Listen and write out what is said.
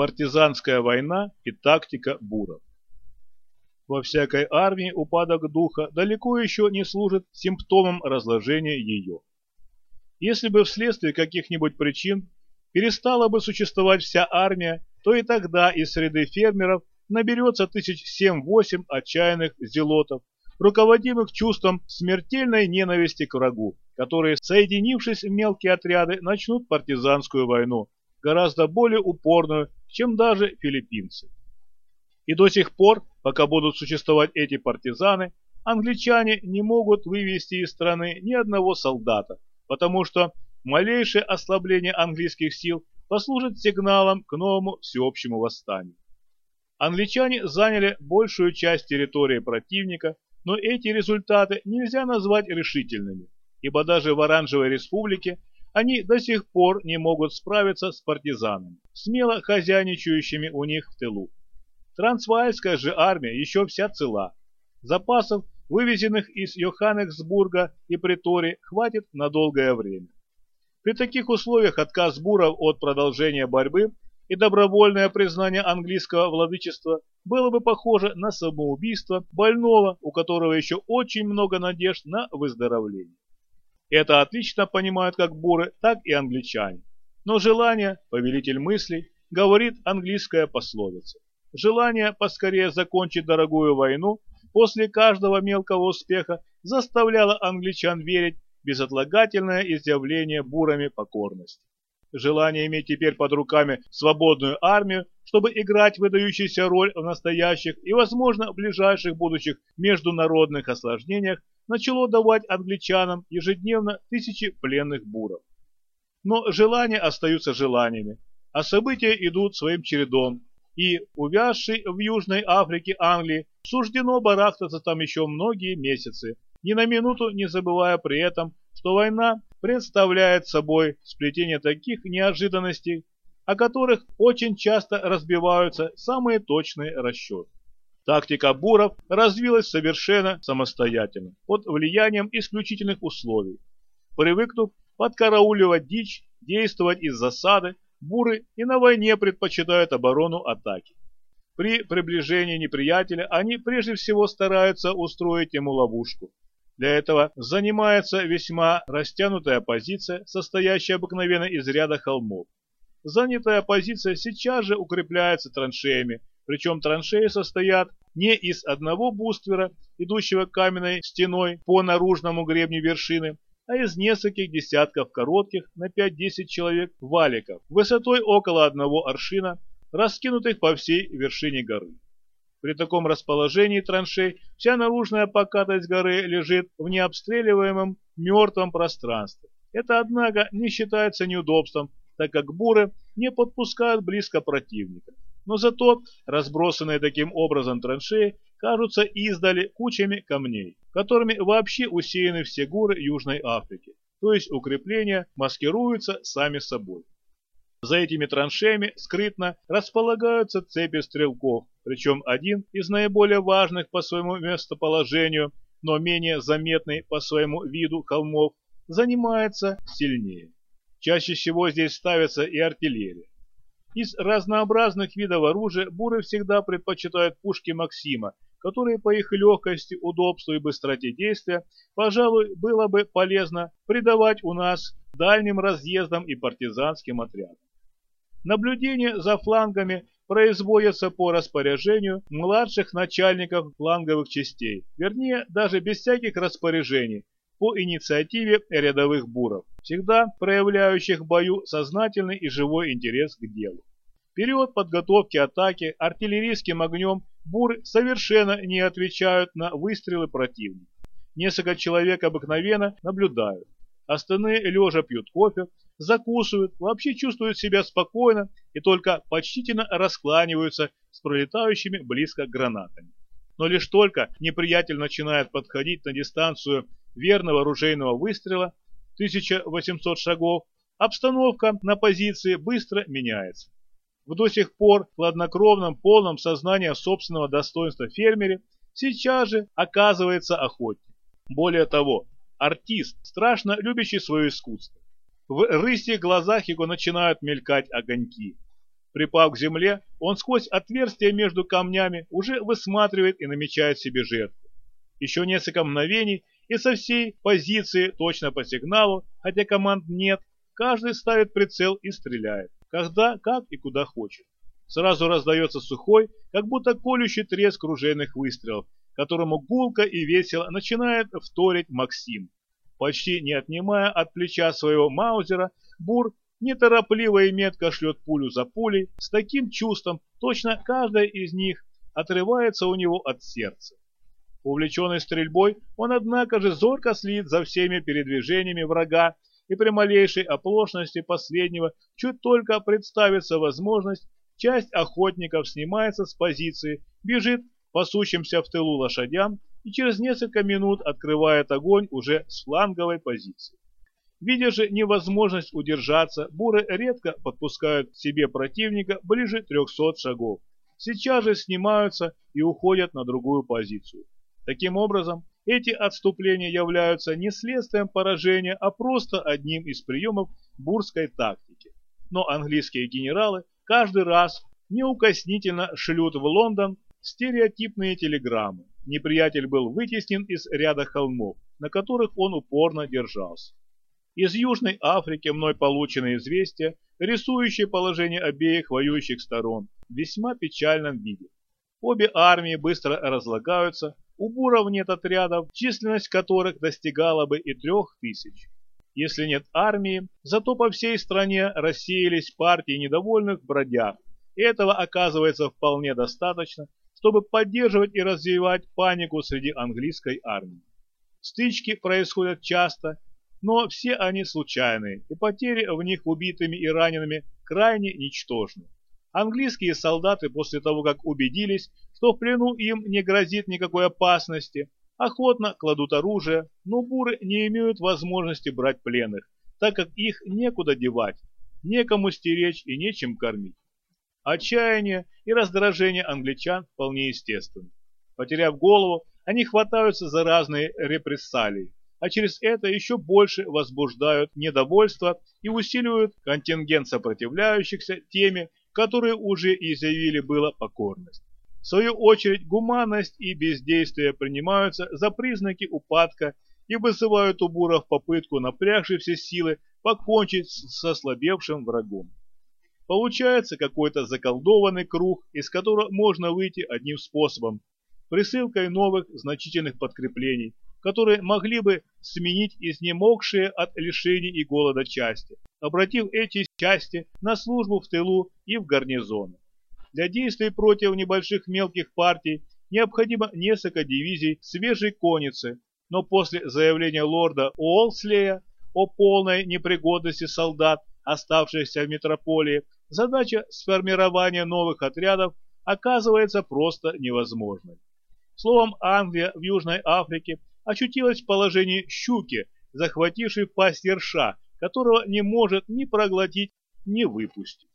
Партизанская война и тактика буров. Во всякой армии упадок духа далеко еще не служит симптомом разложения ее. Если бы вследствие каких-нибудь причин перестала бы существовать вся армия, то и тогда из среды фермеров наберется тысяч семь-восемь отчаянных зелотов, руководимых чувством смертельной ненависти к врагу, которые, соединившись в мелкие отряды, начнут партизанскую войну, гораздо более упорную, чем даже филиппинцы. И до сих пор, пока будут существовать эти партизаны, англичане не могут вывести из страны ни одного солдата, потому что малейшее ослабление английских сил послужит сигналом к новому всеобщему восстанию. Англичане заняли большую часть территории противника, но эти результаты нельзя назвать решительными, ибо даже в Оранжевой республике они до сих пор не могут справиться с партизанами, смело хозяйничающими у них в тылу. Трансваальская же армия еще вся цела. Запасов, вывезенных из Йоханнесбурга и Притори, хватит на долгое время. При таких условиях отказ буров от продолжения борьбы и добровольное признание английского владычества было бы похоже на самоубийство больного, у которого еще очень много надежд на выздоровление. Это отлично понимают как буры, так и англичане. Но желание, повелитель мыслей, говорит английская пословица. Желание поскорее закончить дорогую войну после каждого мелкого успеха заставляло англичан верить в безотлагательное изъявление бурами покорности желание иметь теперь под руками свободную армию, чтобы играть выдающуюся роль в настоящих и, возможно, в ближайших будущих международных осложнениях, начало давать англичанам ежедневно тысячи пленных буров. Но желания остаются желаниями, а события идут своим чередом, и, увязшей в Южной Африке Англии, суждено барахтаться там еще многие месяцы, ни на минуту не забывая при этом, что война представляет собой сплетение таких неожиданностей, о которых очень часто разбиваются самые точные расчеты. Тактика буров развилась совершенно самостоятельно, под влиянием исключительных условий. Привыкнув подкарауливать дичь, действовать из засады, буры и на войне предпочитают оборону атаки. При приближении неприятеля они прежде всего стараются устроить ему ловушку, для этого занимается весьма растянутая позиция, состоящая обыкновенно из ряда холмов. Занятая позиция сейчас же укрепляется траншеями, причем траншеи состоят не из одного буствера, идущего каменной стеной по наружному гребню вершины, а из нескольких десятков коротких на 5-10 человек валиков, высотой около одного аршина, раскинутых по всей вершине горы. При таком расположении траншей вся наружная покатость горы лежит в необстреливаемом мертвом пространстве. Это, однако, не считается неудобством, так как буры не подпускают близко противника. Но зато разбросанные таким образом траншеи кажутся издали кучами камней, которыми вообще усеяны все горы Южной Африки, то есть укрепления маскируются сами собой. За этими траншеями скрытно располагаются цепи стрелков, причем один из наиболее важных по своему местоположению, но менее заметный по своему виду холмов, занимается сильнее. Чаще всего здесь ставится и артиллерия. Из разнообразных видов оружия буры всегда предпочитают пушки Максима, которые по их легкости, удобству и быстроте действия, пожалуй, было бы полезно придавать у нас дальним разъездам и партизанским отрядам. Наблюдение за флангами производятся по распоряжению младших начальников фланговых частей, вернее, даже без всяких распоряжений, по инициативе рядовых буров, всегда проявляющих в бою сознательный и живой интерес к делу. В период подготовки атаки артиллерийским огнем буры совершенно не отвечают на выстрелы противника. Несколько человек обыкновенно наблюдают. Остальные лежа пьют кофе, закусывают, вообще чувствуют себя спокойно и только почтительно раскланиваются с пролетающими близко гранатами. Но лишь только неприятель начинает подходить на дистанцию верного оружейного выстрела 1800 шагов, обстановка на позиции быстро меняется. В до сих пор хладнокровном, полном сознании собственного достоинства фермере сейчас же оказывается охотник. Более того, артист, страшно любящий свое искусство. В рысьих глазах его начинают мелькать огоньки. Припав к земле, он сквозь отверстие между камнями уже высматривает и намечает себе жертву. Еще несколько мгновений, и со всей позиции, точно по сигналу, хотя команд нет, каждый ставит прицел и стреляет, когда, как и куда хочет. Сразу раздается сухой, как будто колющий треск ружейных выстрелов, которому гулко и весело начинает вторить Максим. Почти не отнимая от плеча своего маузера, Бур неторопливо и метко шлет пулю за пулей, с таким чувством, точно каждая из них отрывается у него от сердца. Увлеченный стрельбой, он, однако же, зорко следит за всеми передвижениями врага, и при малейшей оплошности последнего, чуть только представится возможность, часть охотников снимается с позиции, бежит пасущимся в тылу лошадям и через несколько минут открывает огонь уже с фланговой позиции. Видя же невозможность удержаться, буры редко подпускают к себе противника ближе 300 шагов. Сейчас же снимаются и уходят на другую позицию. Таким образом, эти отступления являются не следствием поражения, а просто одним из приемов бурской тактики. Но английские генералы каждый раз неукоснительно шлют в Лондон стереотипные телеграммы. Неприятель был вытеснен из ряда холмов, на которых он упорно держался. Из Южной Африки мной получено известие, рисующее положение обеих воюющих сторон в весьма печальном виде. Обе армии быстро разлагаются, у буров нет отрядов, численность которых достигала бы и трех тысяч. Если нет армии, зато по всей стране рассеялись партии недовольных бродяг, этого оказывается вполне достаточно, чтобы поддерживать и развивать панику среди английской армии. Стычки происходят часто, но все они случайные, и потери в них убитыми и ранеными крайне ничтожны. Английские солдаты после того, как убедились, что в плену им не грозит никакой опасности, охотно кладут оружие, но буры не имеют возможности брать пленных, так как их некуда девать, некому стеречь и нечем кормить. Отчаяние и раздражение англичан вполне естественны. Потеряв голову, они хватаются за разные репрессалии, а через это еще больше возбуждают недовольство и усиливают контингент сопротивляющихся теми, которые уже изъявили было покорность. В свою очередь, гуманность и бездействие принимаются за признаки упадка и вызывают у буров попытку напрягшей все силы покончить с ослабевшим врагом. Получается какой-то заколдованный круг, из которого можно выйти одним способом – присылкой новых значительных подкреплений, которые могли бы сменить изнемогшие от лишений и голода части, обратив эти части на службу в тылу и в гарнизоны. Для действий против небольших мелких партий необходимо несколько дивизий свежей конницы, но после заявления лорда Уолслея о полной непригодности солдат, оставшихся в метрополии, задача сформирования новых отрядов оказывается просто невозможной. Словом, Англия в Южной Африке очутилась в положении щуки, захватившей пасть ерша, которого не может ни проглотить, ни выпустить.